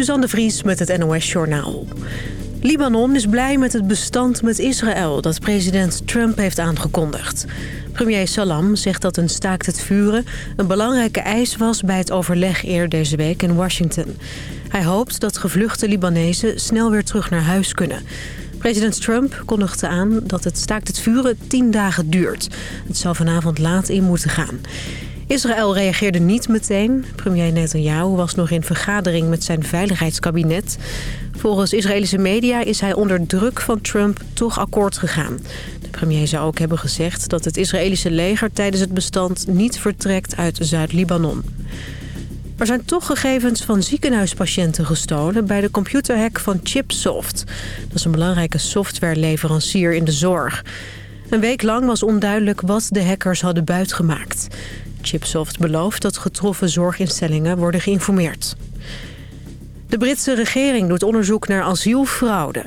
Suzanne de Vries met het NOS Journaal. Libanon is blij met het bestand met Israël dat president Trump heeft aangekondigd. Premier Salam zegt dat een staakt het vuren een belangrijke eis was bij het overleg eerder deze week in Washington. Hij hoopt dat gevluchte Libanezen snel weer terug naar huis kunnen. President Trump kondigde aan dat het staakt het vuren tien dagen duurt. Het zal vanavond laat in moeten gaan. Israël reageerde niet meteen. Premier Netanyahu was nog in vergadering met zijn veiligheidskabinet. Volgens Israëlische media is hij onder druk van Trump toch akkoord gegaan. De premier zou ook hebben gezegd dat het Israëlische leger tijdens het bestand niet vertrekt uit Zuid-Libanon. Er zijn toch gegevens van ziekenhuispatiënten gestolen bij de computerhack van Chipsoft. Dat is een belangrijke softwareleverancier in de zorg. Een week lang was onduidelijk wat de hackers hadden buitgemaakt. Chipsoft belooft dat getroffen zorginstellingen worden geïnformeerd. De Britse regering doet onderzoek naar asielfraude.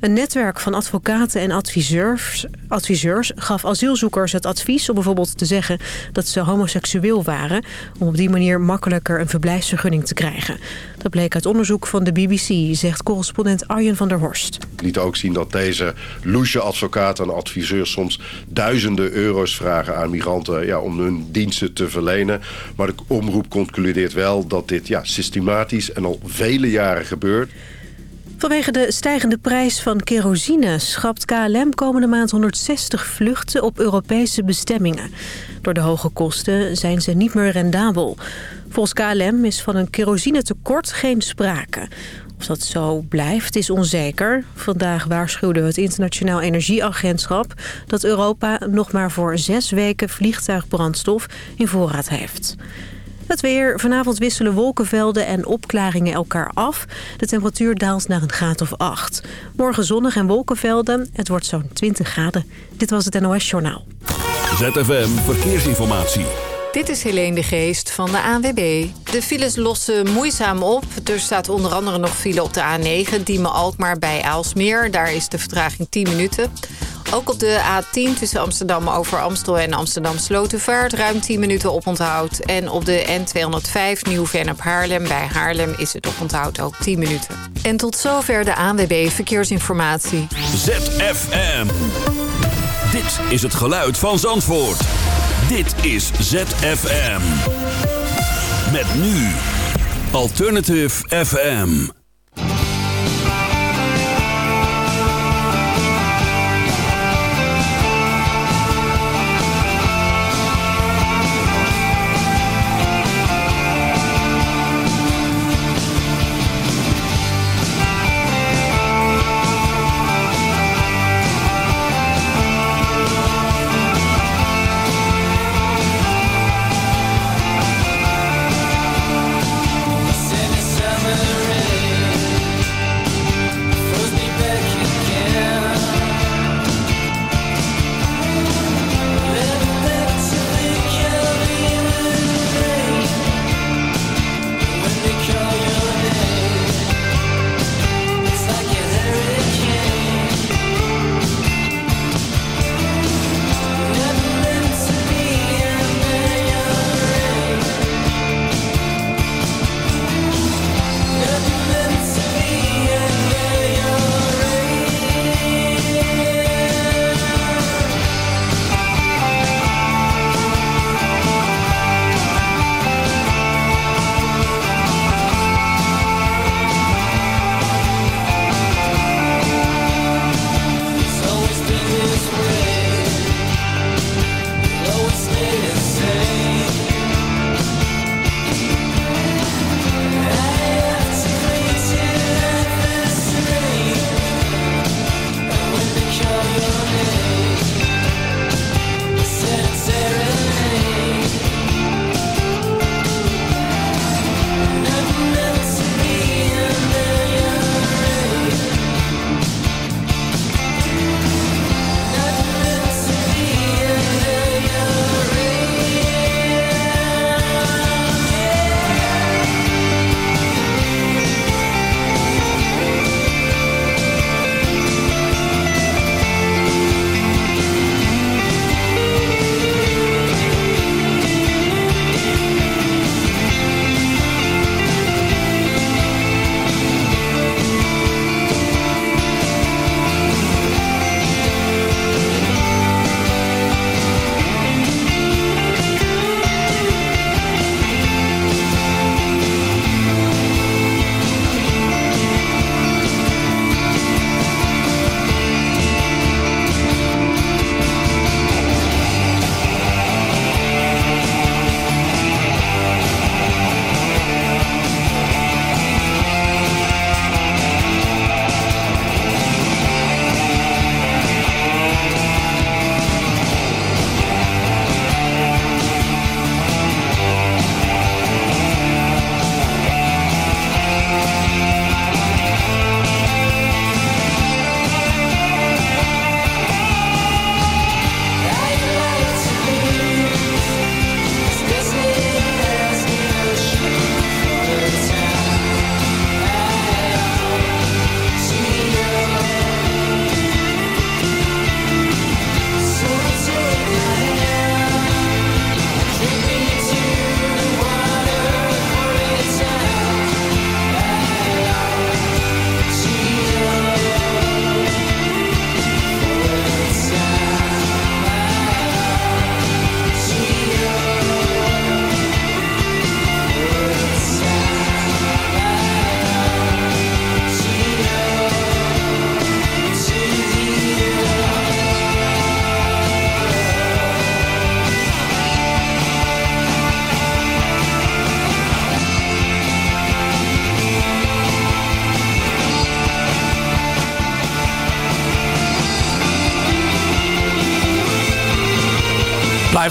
Een netwerk van advocaten en adviseurs, adviseurs gaf asielzoekers het advies om bijvoorbeeld te zeggen dat ze homoseksueel waren... om op die manier makkelijker een verblijfsvergunning te krijgen. Dat bleek uit onderzoek van de BBC, zegt correspondent Arjen van der Horst. liet ook zien dat deze loesje advocaten en adviseurs soms duizenden euro's vragen aan migranten ja, om hun diensten te verlenen. Maar de omroep concludeert wel dat dit ja, systematisch en al vele jaren gebeurt. Vanwege de stijgende prijs van kerosine schrapt KLM komende maand 160 vluchten op Europese bestemmingen. Door de hoge kosten zijn ze niet meer rendabel. Volgens KLM is van een kerosinetekort geen sprake. Of dat zo blijft is onzeker. Vandaag waarschuwde het Internationaal Energieagentschap... dat Europa nog maar voor zes weken vliegtuigbrandstof in voorraad heeft. Het weer. Vanavond wisselen wolkenvelden en opklaringen elkaar af. De temperatuur daalt naar een graad of 8. Morgen zonnig en wolkenvelden. Het wordt zo'n 20 graden. Dit was het NOS Journaal. ZFM Verkeersinformatie. Dit is Helene de Geest van de ANWB. De files lossen moeizaam op. Er staat onder andere nog file op de A9, Diemen-Alkmaar bij Aalsmeer. Daar is de vertraging 10 minuten. Ook op de A10 tussen Amsterdam over Amstel en Amsterdam Slotenvaart... ruim 10 minuten oponthoud. En op de N205 Nieuw-Vennep Haarlem bij Haarlem is het oponthoud ook 10 minuten. En tot zover de ANWB Verkeersinformatie. ZFM. Dit is het geluid van Zandvoort. Dit is ZFM. Met nu Alternative FM.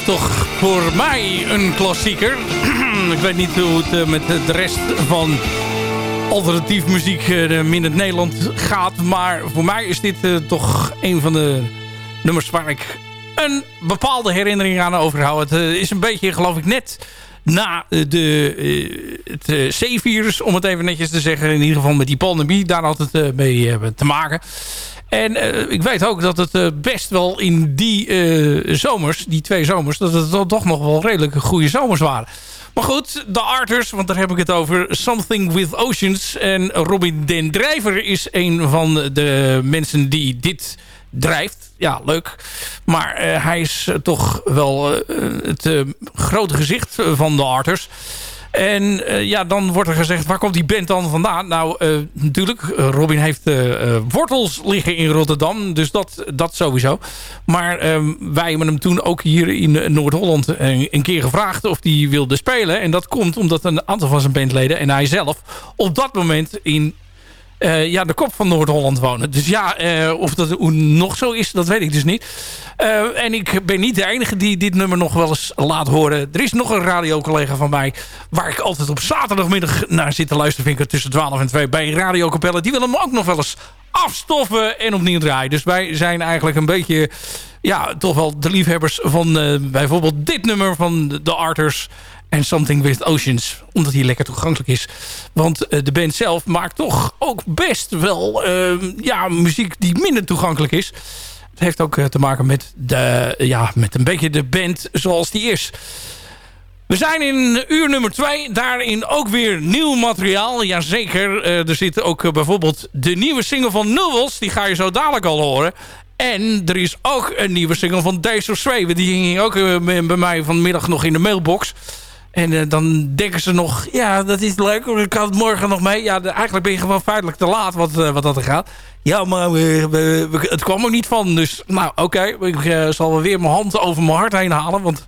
Blijft toch voor mij een klassieker. ik weet niet hoe het eh, met de rest van alternatief muziek uh, in het Nederland gaat. Maar voor mij is dit uh, toch een van de nummers waar ik een bepaalde herinnering aan overhoud. Het is een beetje, geloof ik, net na de, het C-virus, om het even netjes te zeggen. In ieder geval met die pandemie, daar had het mee te maken. En uh, ik weet ook dat het uh, best wel in die uh, zomers, die twee zomers... dat het toch nog wel redelijk goede zomers waren. Maar goed, de Arters, want daar heb ik het over. Something with Oceans. En Robin den Drijver is een van de mensen die dit drijft. Ja, leuk. Maar hij is toch wel het grote gezicht van de Arters. En uh, ja, dan wordt er gezegd, waar komt die band dan vandaan? Nou, uh, natuurlijk, Robin heeft wortels liggen in Rotterdam. Dus dat, dat sowieso. Maar ehm, wij hebben hem toen ook hier in Noord-Holland een, een, keer gevraagd of hij wilde spelen. En dat komt omdat een aantal van zijn bandleden en hij zelf op dat moment in uh, ja, de kop van Noord-Holland wonen. Dus ja, uh, of dat nog zo is, dat weet ik dus niet. Uh, en ik ben niet de enige die dit nummer nog wel eens laat horen. Er is nog een radiocollega van mij... waar ik altijd op zaterdagmiddag naar zit te luisteren... tussen 12 en 2 bij Radio Capelle. Die wil hem ook nog wel eens afstoffen en opnieuw draaien. Dus wij zijn eigenlijk een beetje... ja, toch wel de liefhebbers van bijvoorbeeld dit nummer van de Arters... En Something With Oceans. Omdat hij lekker toegankelijk is. Want uh, de band zelf maakt toch ook best wel uh, ja, muziek die minder toegankelijk is. Het heeft ook uh, te maken met, de, ja, met een beetje de band zoals die is. We zijn in uur nummer 2. Daarin ook weer nieuw materiaal. Jazeker. er zit ook bijvoorbeeld de nieuwe single van Nulwels. Die ga je zo dadelijk al horen. En er is ook een nieuwe single van Days of. Die ging ook bij mij vanmiddag nog in de mailbox. En uh, dan denken ze nog, ja, dat is leuk. Ik kan het morgen nog mee. Ja, eigenlijk ben je gewoon feitelijk te laat wat, uh, wat dat er gaat. Ja, maar het kwam er niet van. Dus, nou, oké. Ik uh, zal wel weer mijn hand over mijn hart heen halen. Want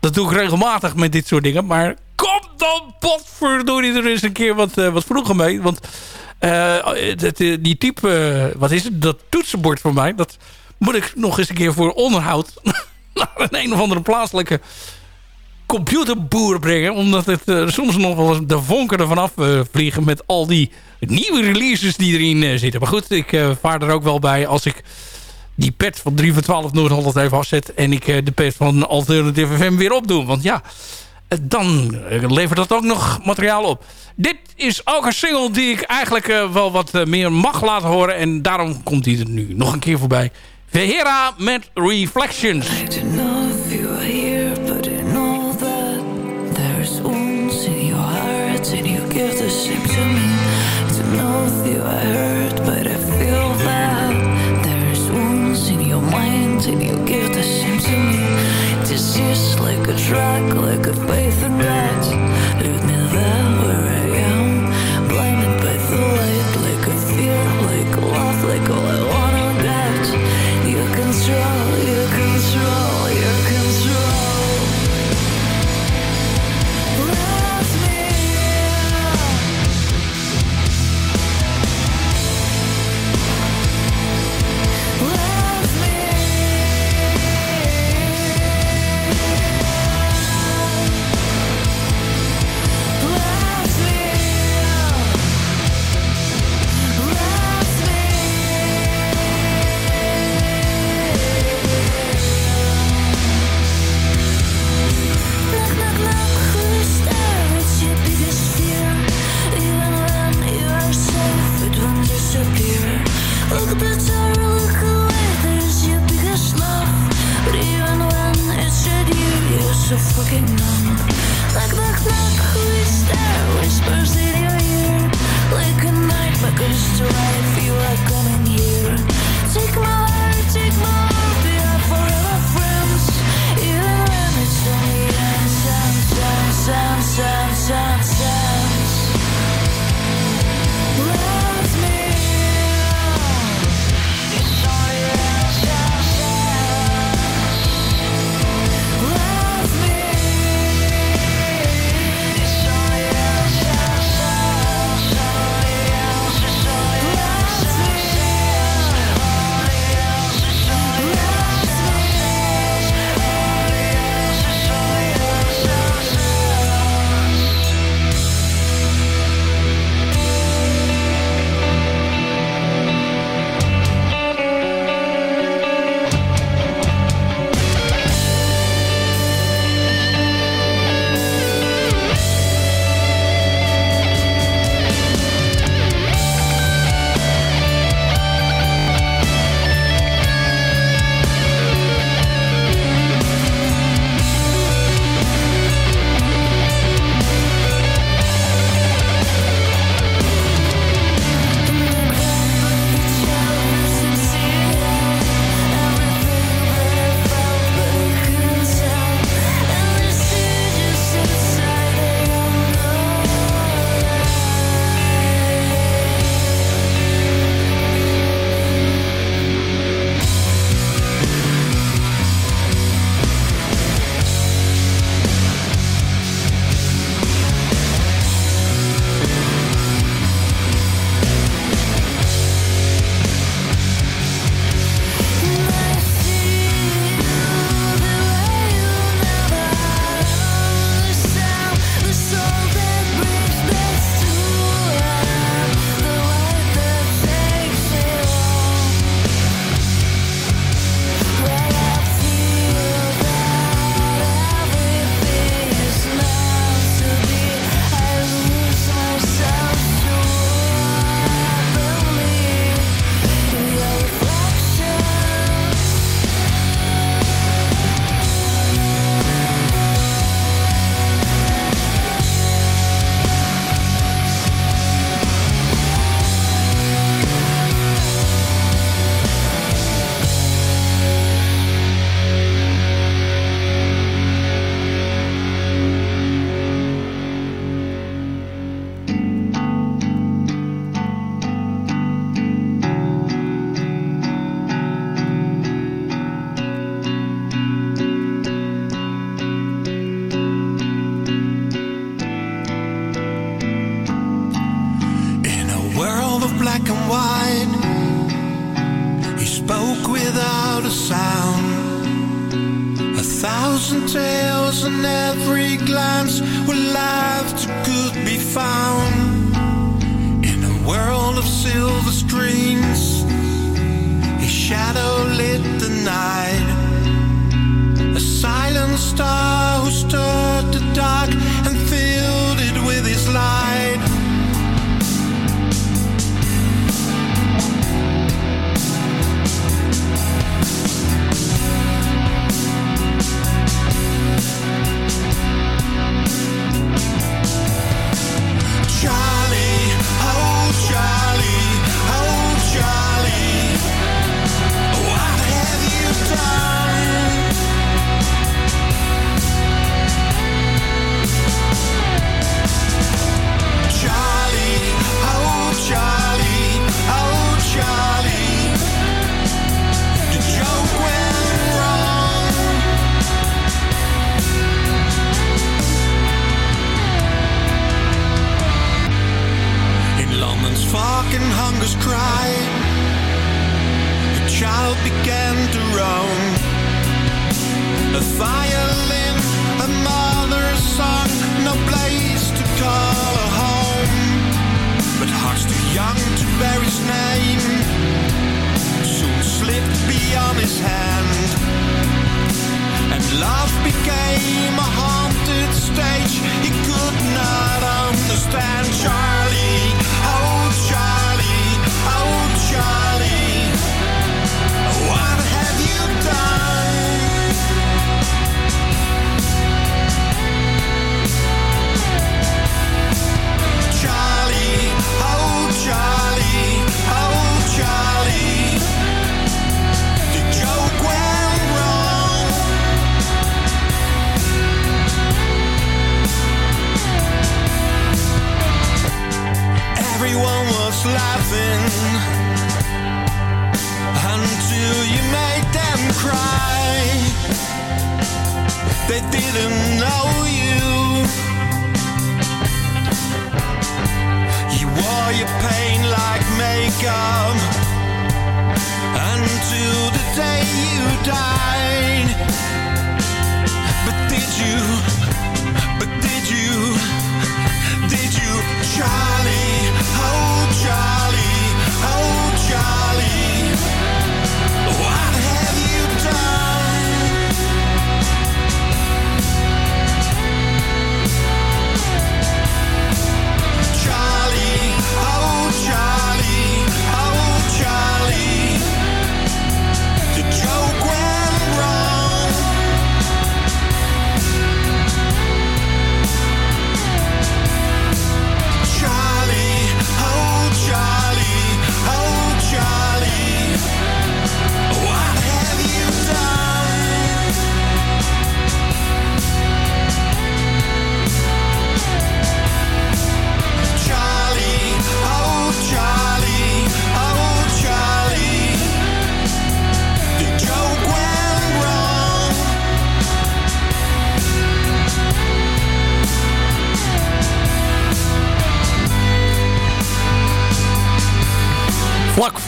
dat doe ik regelmatig met dit soort dingen. Maar kom dan, potverdorie, er eens een keer wat, wat vroeger mee. Want die type, wat is het? Dat toetsenbord voor mij, dat moet ik nog eens een keer voor onderhoud... naar een, een of andere plaatselijke computerboer brengen. Omdat het uh, soms nog wel eens de vonken ervan af vliegen met al die nieuwe releases die erin uh, zitten. Maar goed, ik vaar er ook wel bij als ik die pet van 3 van 12 Noord-Holland even afzet. En ik de pet van Alternative FM weer opdoe. Want ja, dan levert dat ook nog materiaal op. Dit is ook een single die ik eigenlijk wel wat meer mag laten horen. En daarom komt hij er nu nog een keer voorbij. Vehera met Reflections. Track like a faith and right. right.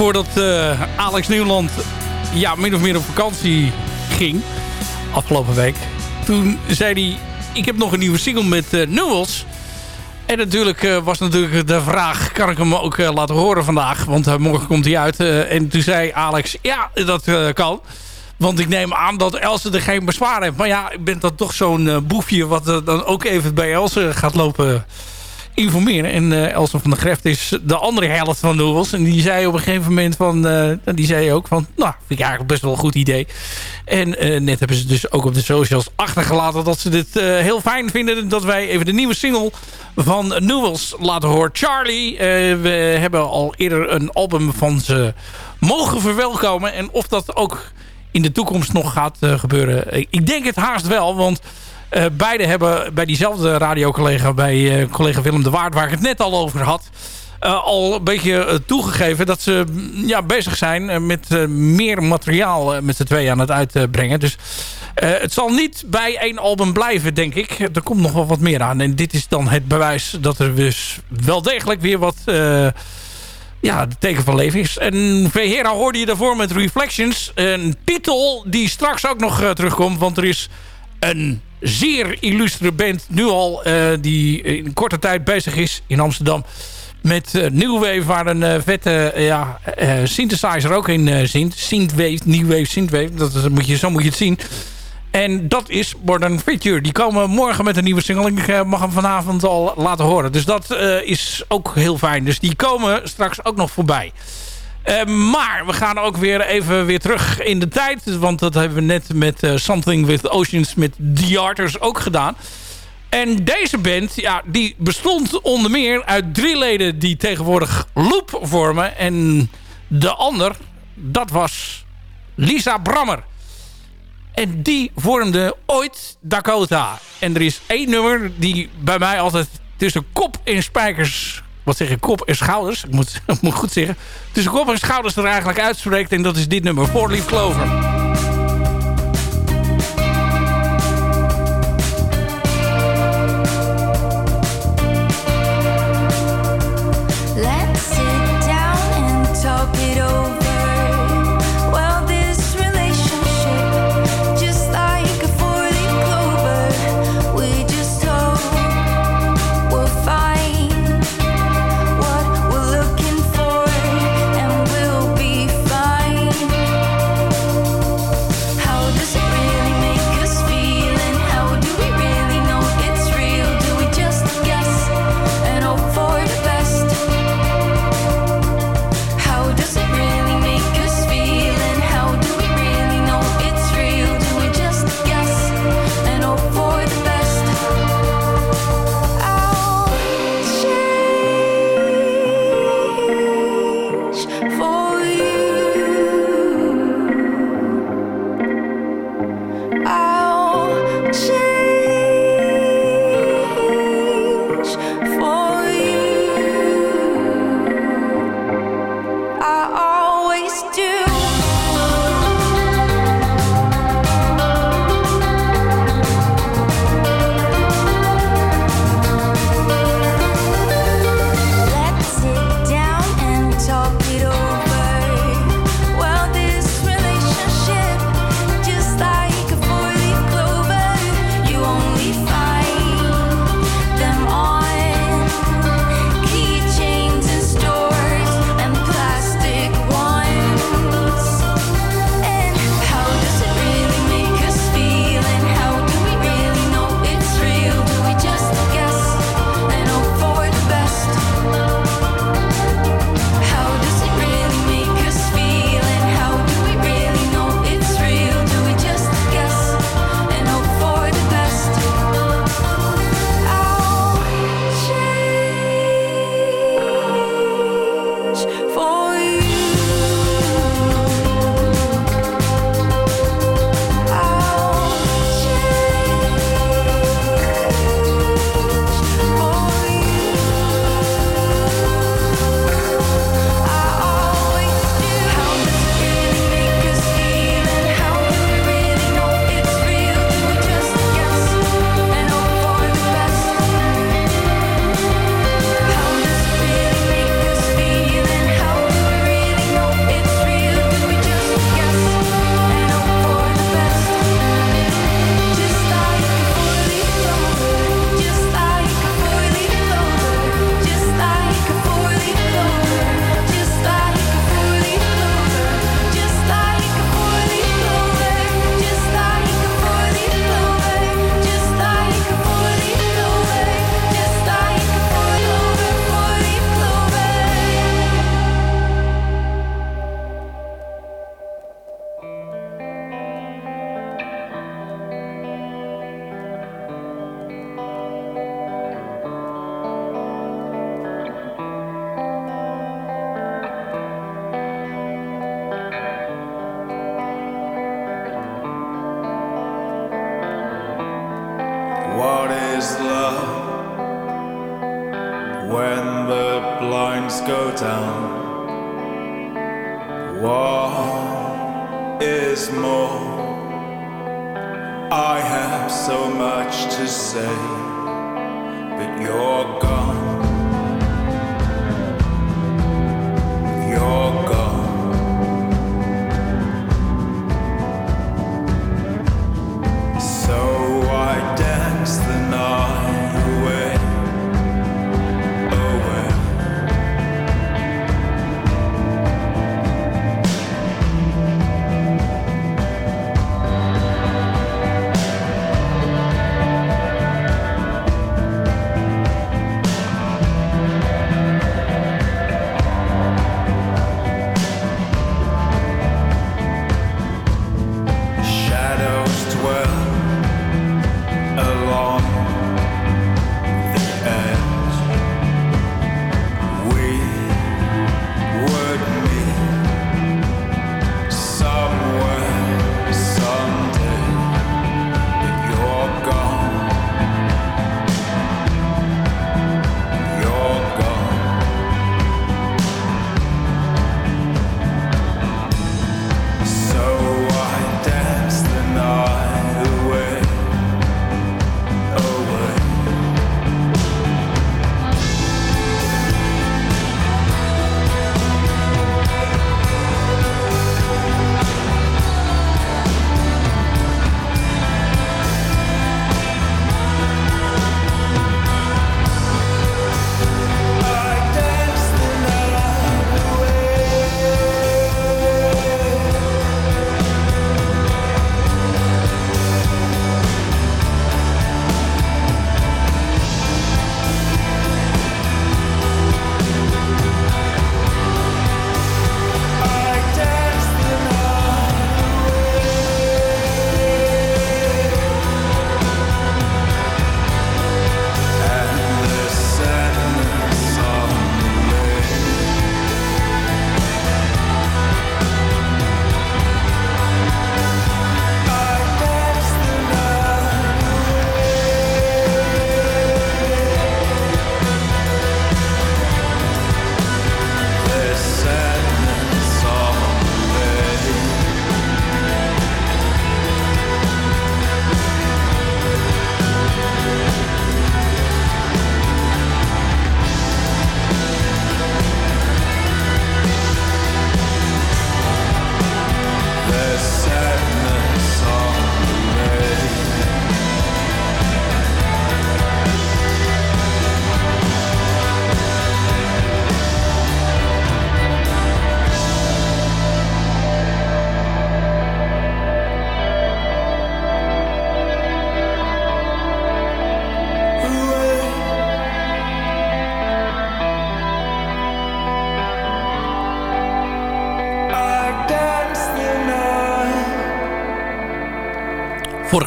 Voordat eh, Alex Nieuwland ja, min of meer op vakantie ging, afgelopen week. Toen zei hij, ik heb nog een nieuwe single met uh. En natuurlijk eh, was natuurlijk de vraag, kan ik hem ook laten horen vandaag? Want morgen komt hij uit. En toen zei Alex, ja, dat kan. Want ik neem aan dat Else er geen bezwaar heeft. Maar ja, ik ben dan toch zo'n boefje wat dan ook even bij Else gaat lopen informeren. En Elsa van der Greft is de andere helft van Noodles. En die zei op een gegeven moment van... eh, die zei ook van... Nou, vind ik eigenlijk best wel een goed idee. En eh, net hebben ze dus ook op de socials achtergelaten... dat ze dit heel fijn vinden... dat wij even de nieuwe single van Noodles laten horen. Charlie, we hebben al eerder een album van ze mogen verwelkomen. En of dat ook in de toekomst nog gaat gebeuren. Ik denk het haast wel, want... Uh, beide hebben bij diezelfde radiocollega, bij uh, collega Willem de Waard, waar ik het net al over had, uh, al een beetje toegegeven dat ze mm, ja, bezig zijn met meer materiaal met z'n tweeën aan het uitbrengen. Dus het zal niet bij één album blijven, denk ik. Er komt nog wel wat meer aan. En dit is dan het bewijs dat er dus wel degelijk weer wat ja, het teken van leven is. En Vehera hoorde je daarvoor met Reflections. Een titel die straks ook nog terugkomt. Want er is een zeer illustre band nu al... die in korte tijd bezig is in Amsterdam met uh, New Wave, waar een uh, vette ja, synthesizer ook in zit. Synthwave, New Wave, Synthwave. Dat, moet je, zo moet je het zien. En dat is Modern Feature. Die komen morgen met een nieuwe single. Ik mag hem vanavond al laten horen. Dus dat is ook heel fijn. Dus die komen straks ook nog voorbij. Maar we gaan ook weer even weer terug in de tijd. Want dat hebben we net met Something with Oceans met The Arters ook gedaan. En deze band, ja, die bestond onder meer uit drie leden die tegenwoordig Loop vormen. En de ander, dat was Lisa Brammer. En die vormde ooit Dakota. En er is één nummer die bij mij altijd tussen kop en spijkers... Wat zeg je, kop en schouders? Ik moet, ik goed zeggen. Tussen kop en schouders er eigenlijk uitspreekt. En dat is dit nummer, Four Leaf Clover.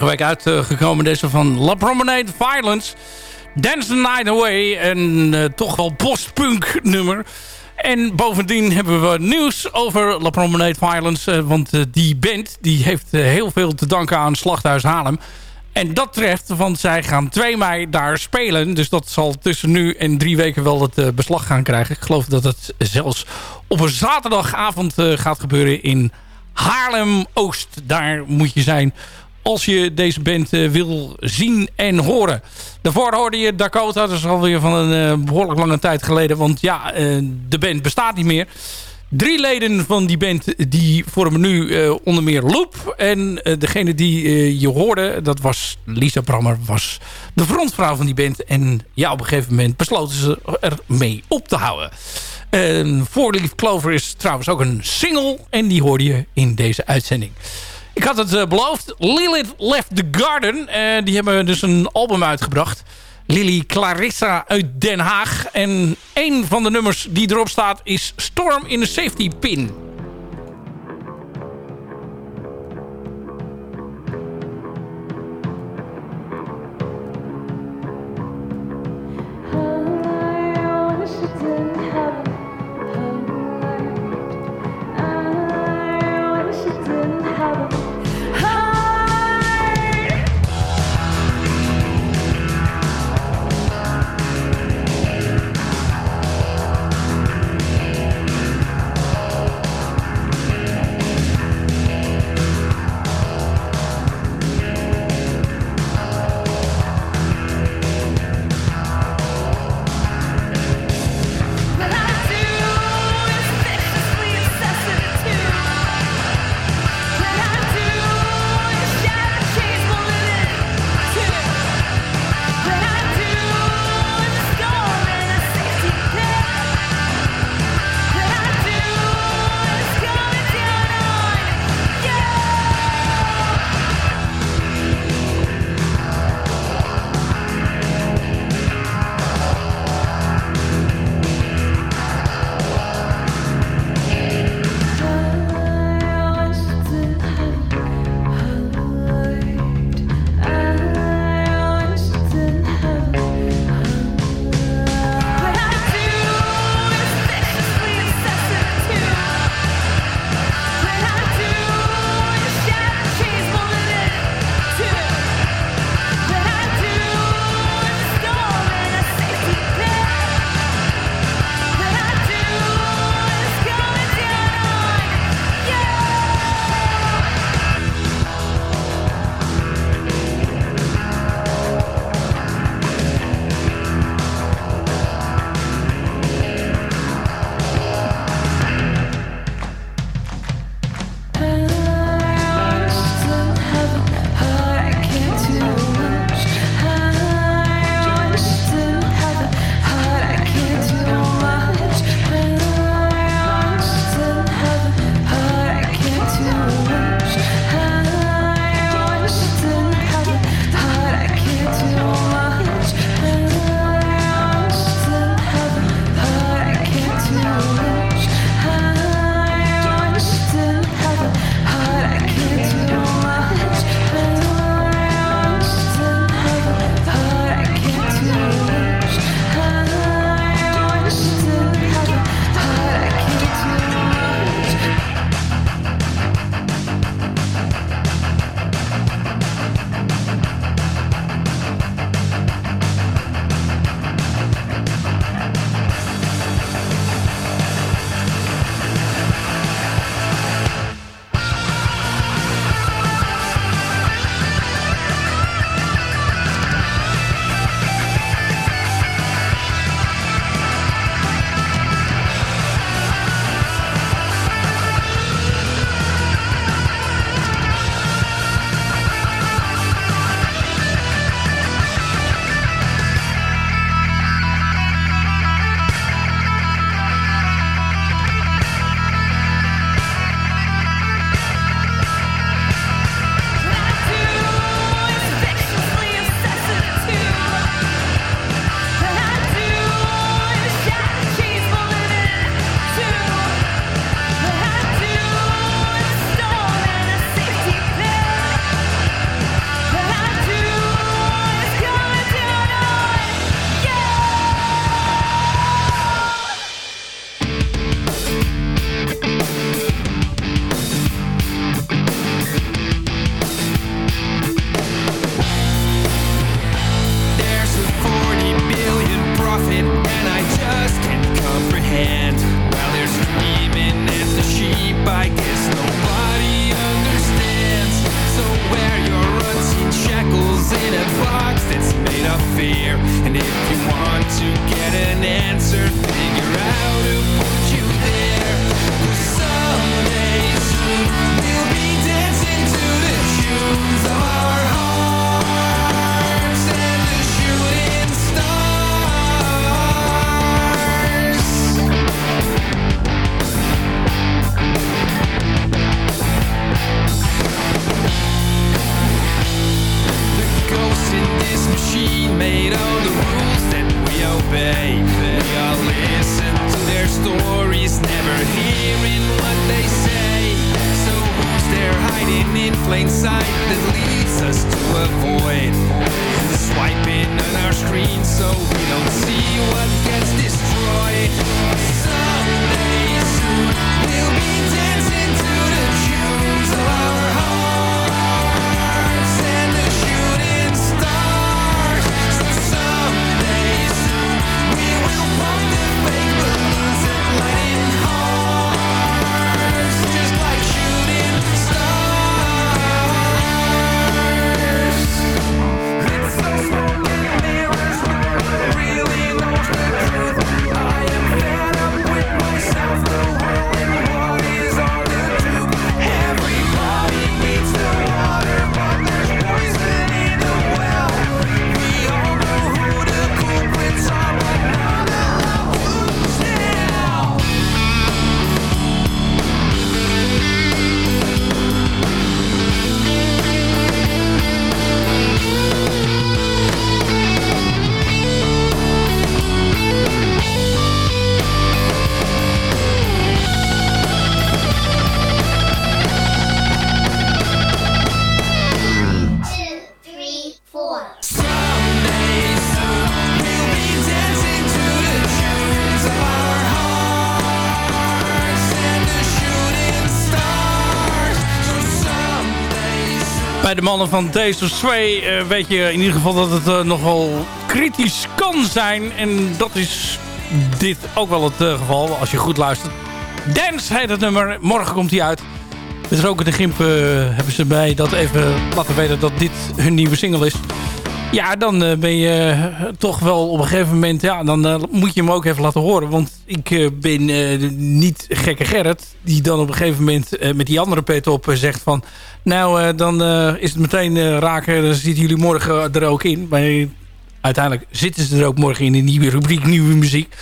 Vorige week uitgekomen. Deze van La Promenade Violence. Dance the Night Away. En uh, toch wel postpunk nummer. En bovendien hebben we nieuws over La Promenade Violence. Uh, want uh, die band die heeft heel veel te danken aan Slachthuis Haarlem. En dat treft, want zij gaan 2 mei daar spelen. Dus dat zal tussen nu en drie weken wel het beslag gaan krijgen. Ik geloof dat het zelfs op een zaterdagavond gaat gebeuren in Haarlem-Oost. Daar moet je zijn als je deze band uh, wil zien en horen. Daarvoor hoorde je Dakota, dat is alweer van een uh, behoorlijk lange tijd geleden. Want ja, uh, de band bestaat niet meer. Drie leden van die band die vormen nu onder meer Loop. En degene die je hoorde, dat was Lisa Brammer, was de frontvrouw van die band. En ja, op een gegeven moment besloten ze ermee op te houden. Voorlief Clover is trouwens ook een single. En die hoorde je in deze uitzending. Ik had het uh, beloofd. Lilith Left the Garden. Uh, die hebben dus een album uitgebracht. Lily Clarissa uit Den Haag. En een van de nummers die erop staat is Storm in the Safety Pin. Mannen van of Sway eh, weet je in ieder geval dat het eh, nogal kritisch kan zijn. En dat is dit ook wel het eh, geval als je goed luistert. Dance heet het nummer. Morgen komt hij uit. Met Roken de Gimp hebben ze bij dat even laten weten dat dit hun nieuwe single is. Ja, dan eh, ben je eh, toch wel op een gegeven moment... Ja, dan eh, moet je hem ook even laten horen. Want ik ben niet gekke Gerrit... die dan op een gegeven moment met die andere pet op zegt van... Nou, dan is het meteen raken. Dan zitten jullie morgen er ook in. Maar uiteindelijk zitten ze er ook morgen in de nieuwe rubriek Nieuwe Muziek.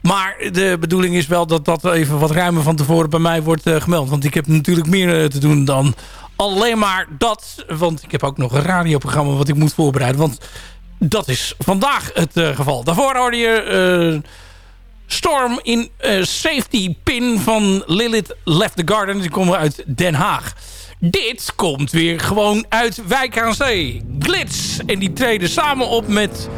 Maar de bedoeling is wel dat dat even wat ruimer van tevoren bij mij wordt eh, gemeld. Want ik heb natuurlijk meer eh, te doen dan alleen maar dat. Want ik heb ook nog een radioprogramma wat ik moet voorbereiden. Want dat is vandaag het eh, geval. Daarvoor hoorde je Storm in Safety Pin van Lilith Left the Garden. Die komen uit Den Haag. Dit komt weer gewoon uit Wijk aan Zee. Glitz. En die treden samen op met...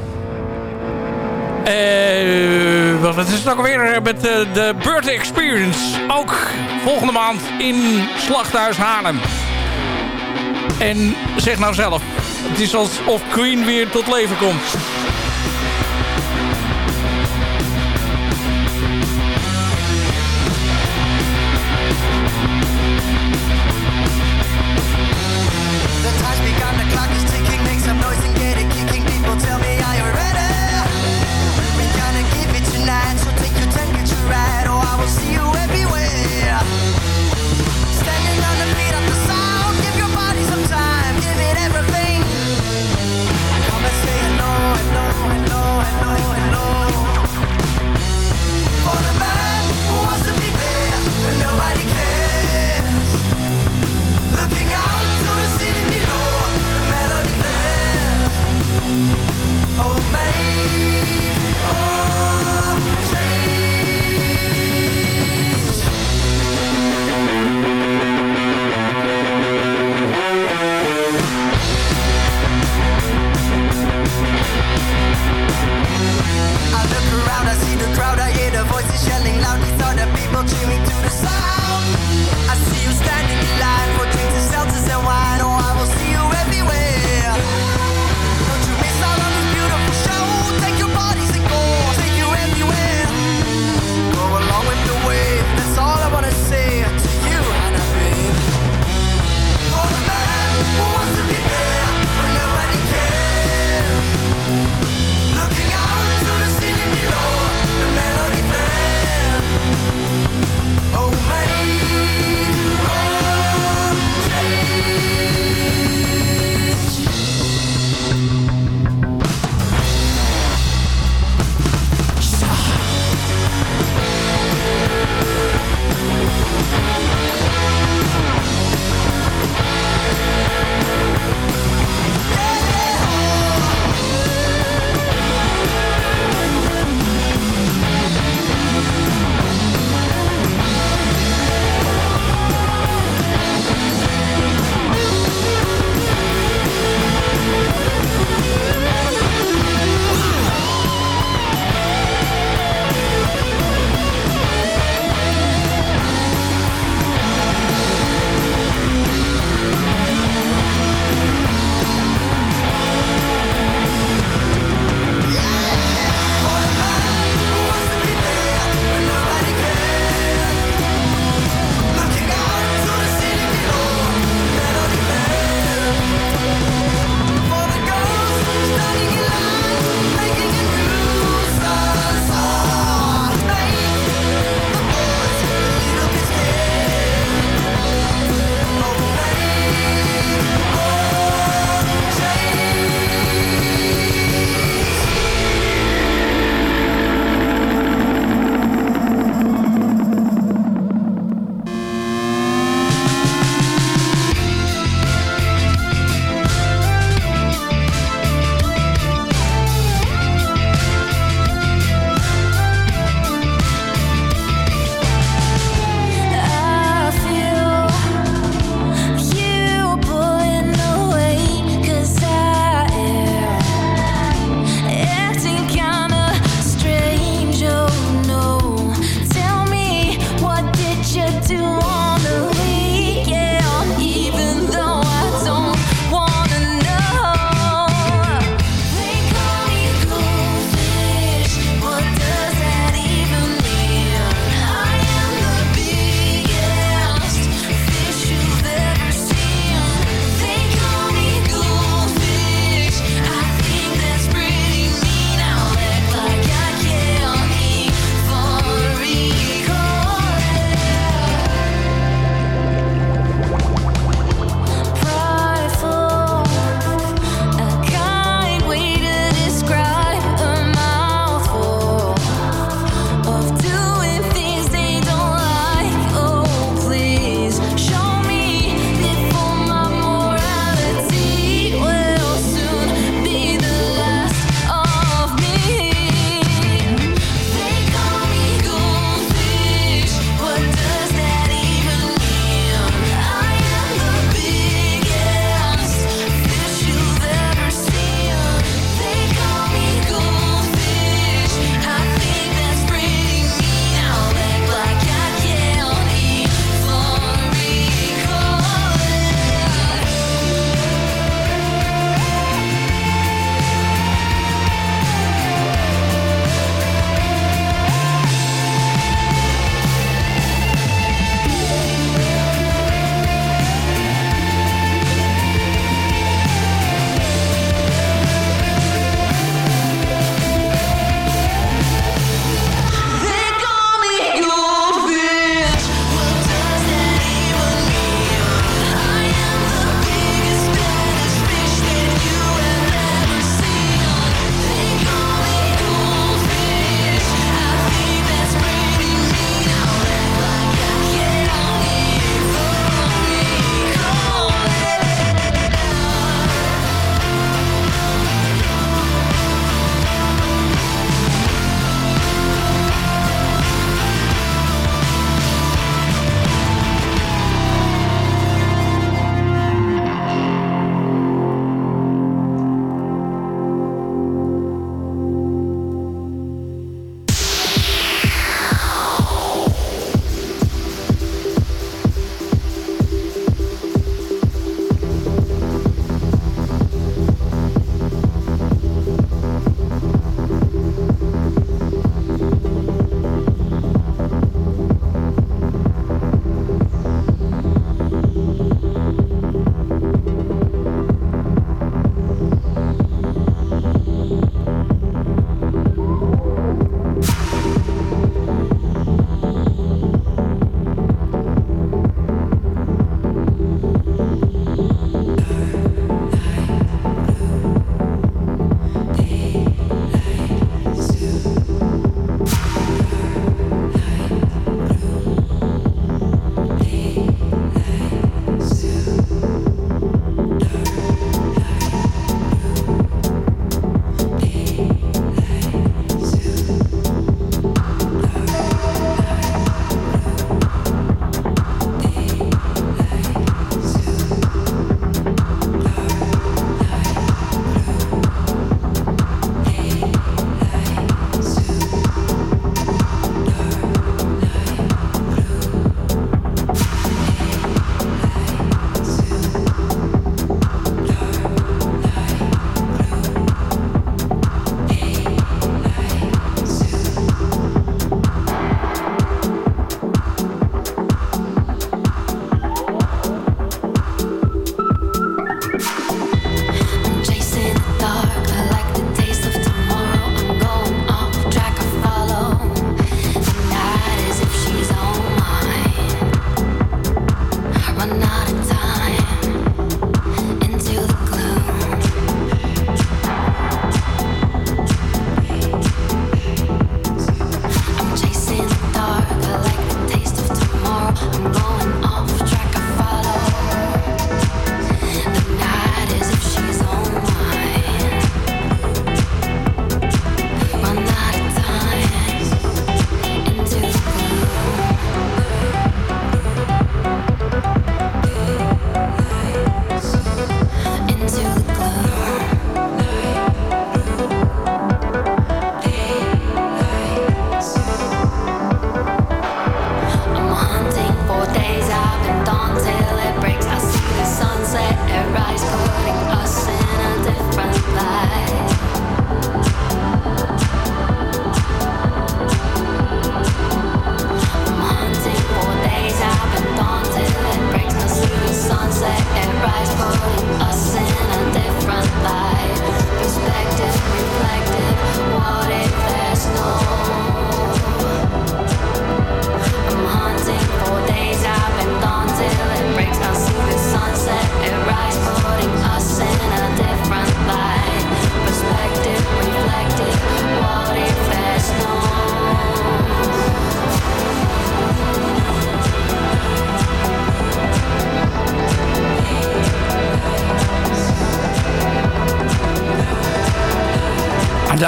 eh wat is het ook alweer? Met eh, de Bird Experience. Ook volgende maand in Slachthuis Haarlem. En zeg nou zelf. Het is alsof Queen weer tot leven komt.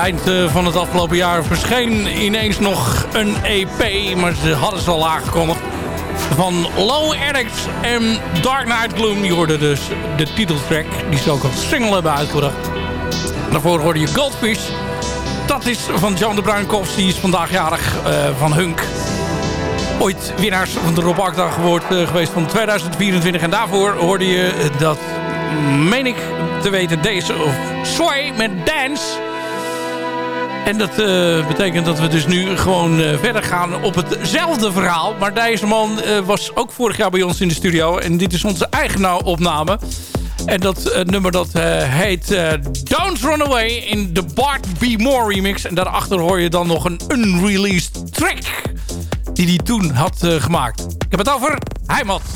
Eind eh, van het afgelopen jaar verscheen ineens nog een EP. Maar ze hadden ze al aangekondigd. Van Low Addicts en Dark Night Gloom. Je hoorde dus de titeltrack. Die ze ook als single hebben uitgebracht. Daarvoor hoorde je Goldfish. Dat is van John de Bruinkopf. Die is vandaag jarig uh, van Hunk. Ooit winnaars van de Rob uh, geweest van 2024. En daarvoor hoorde je dat, meen ik te weten, deze of Sway met Dance. En dat uh, betekent dat we dus nu gewoon uh, verder gaan op hetzelfde verhaal. Maar deze man uh, was ook vorig jaar bij ons in de studio. En dit is onze eigen opname. En dat nummer dat heet Don't Run Away in de Bart B. More remix. En daarachter hoor je dan nog een unreleased track die hij toen had gemaakt. Ik heb het over Heimat.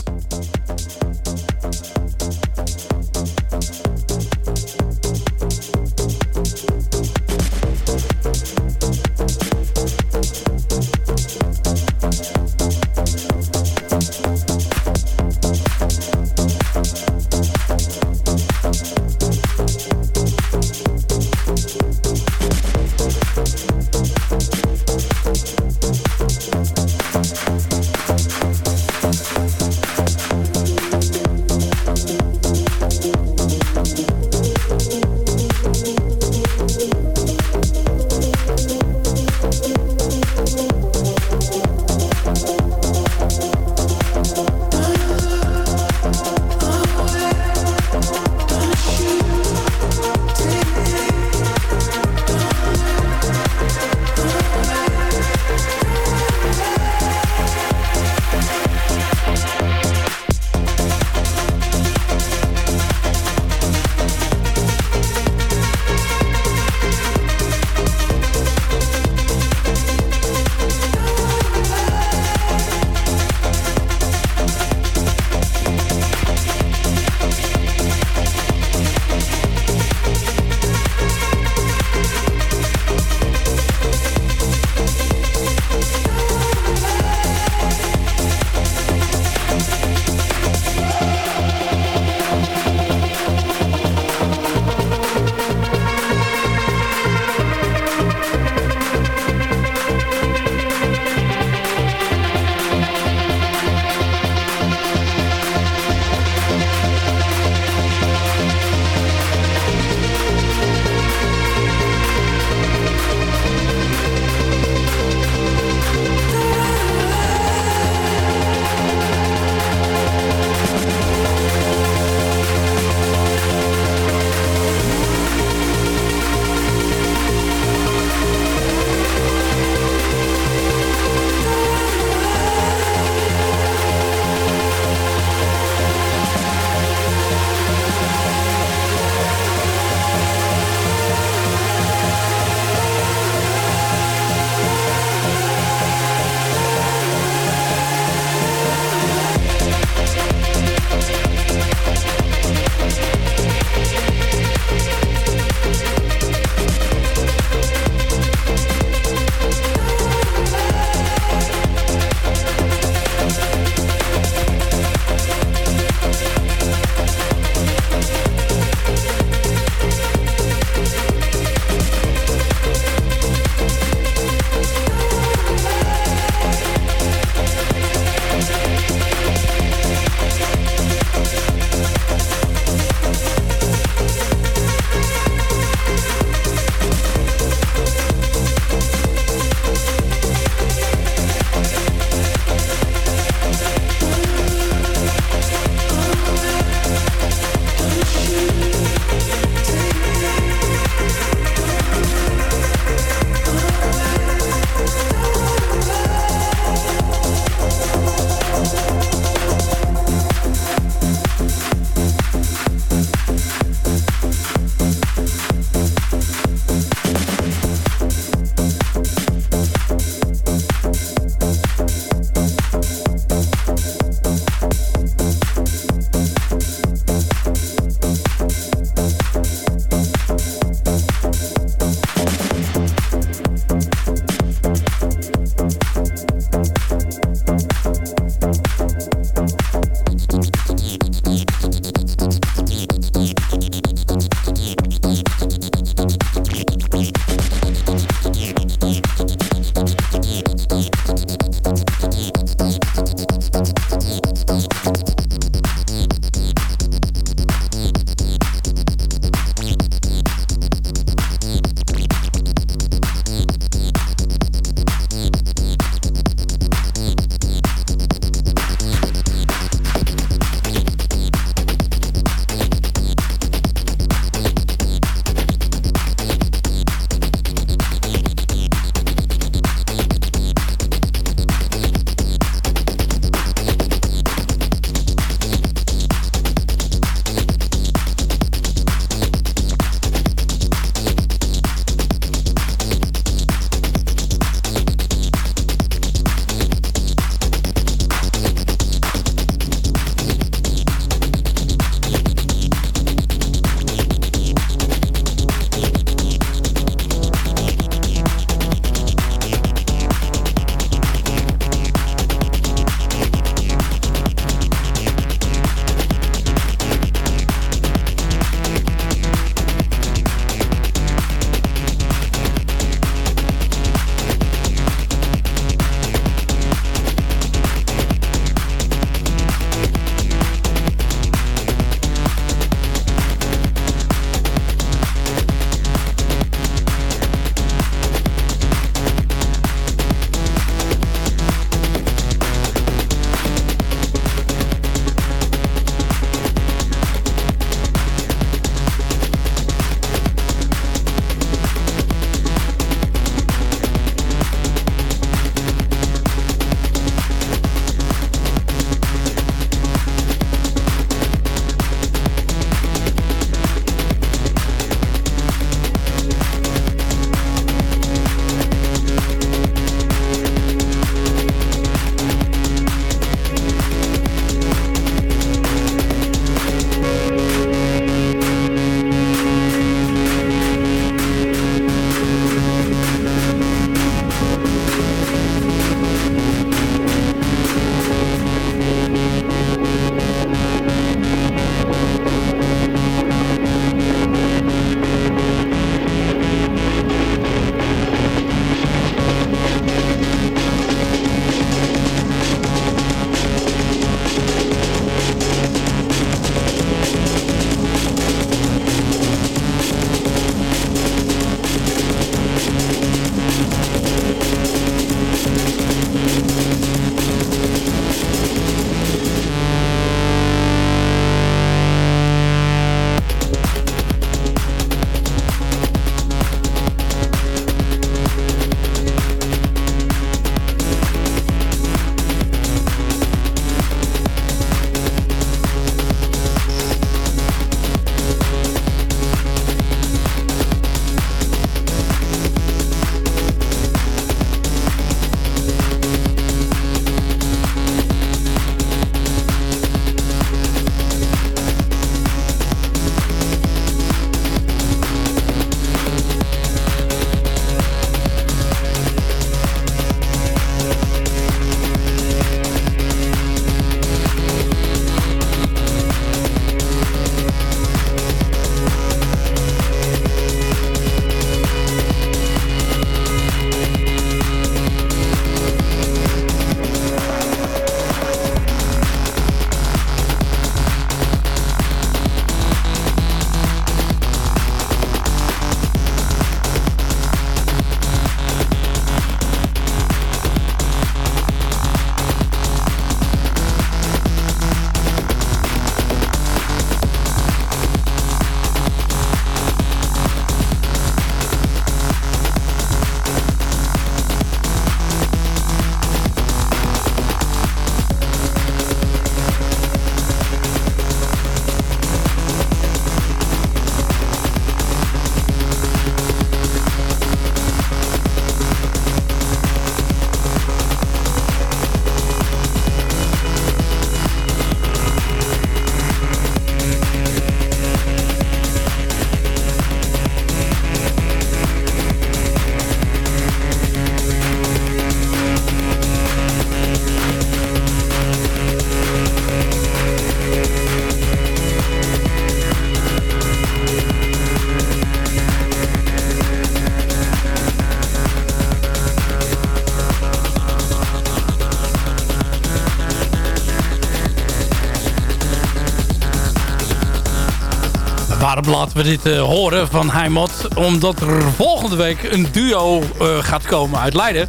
Waarom laten we dit uh, horen van Heimat? Omdat er volgende week een duo uh, gaat komen uit Leiden.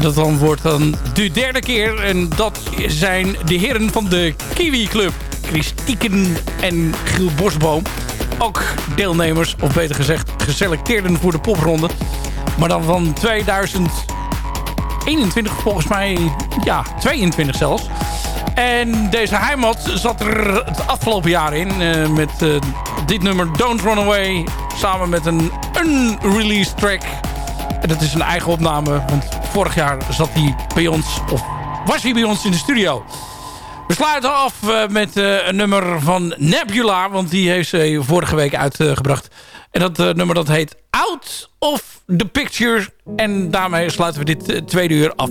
Dat dan wordt dan de derde keer. En dat zijn de heren van de Kiwi Club. Christieken en Giel Bosboom. Ook deelnemers, of beter gezegd geselecteerden voor de popronde. Maar dan van 2021 volgens mij, ja, 22 zelfs. En deze Heimat zat er het afgelopen jaar in. Uh, met uh, dit nummer Don't Run Away. Samen met een unreleased track. En dat is een eigen opname. Want vorig jaar zat hij bij ons. Of was hij bij ons in de studio. We sluiten af uh, met een nummer van Nebula. Want die heeft ze vorige week uitgebracht. En dat nummer dat heet Out of the Picture. En daarmee sluiten we dit tweede uur af.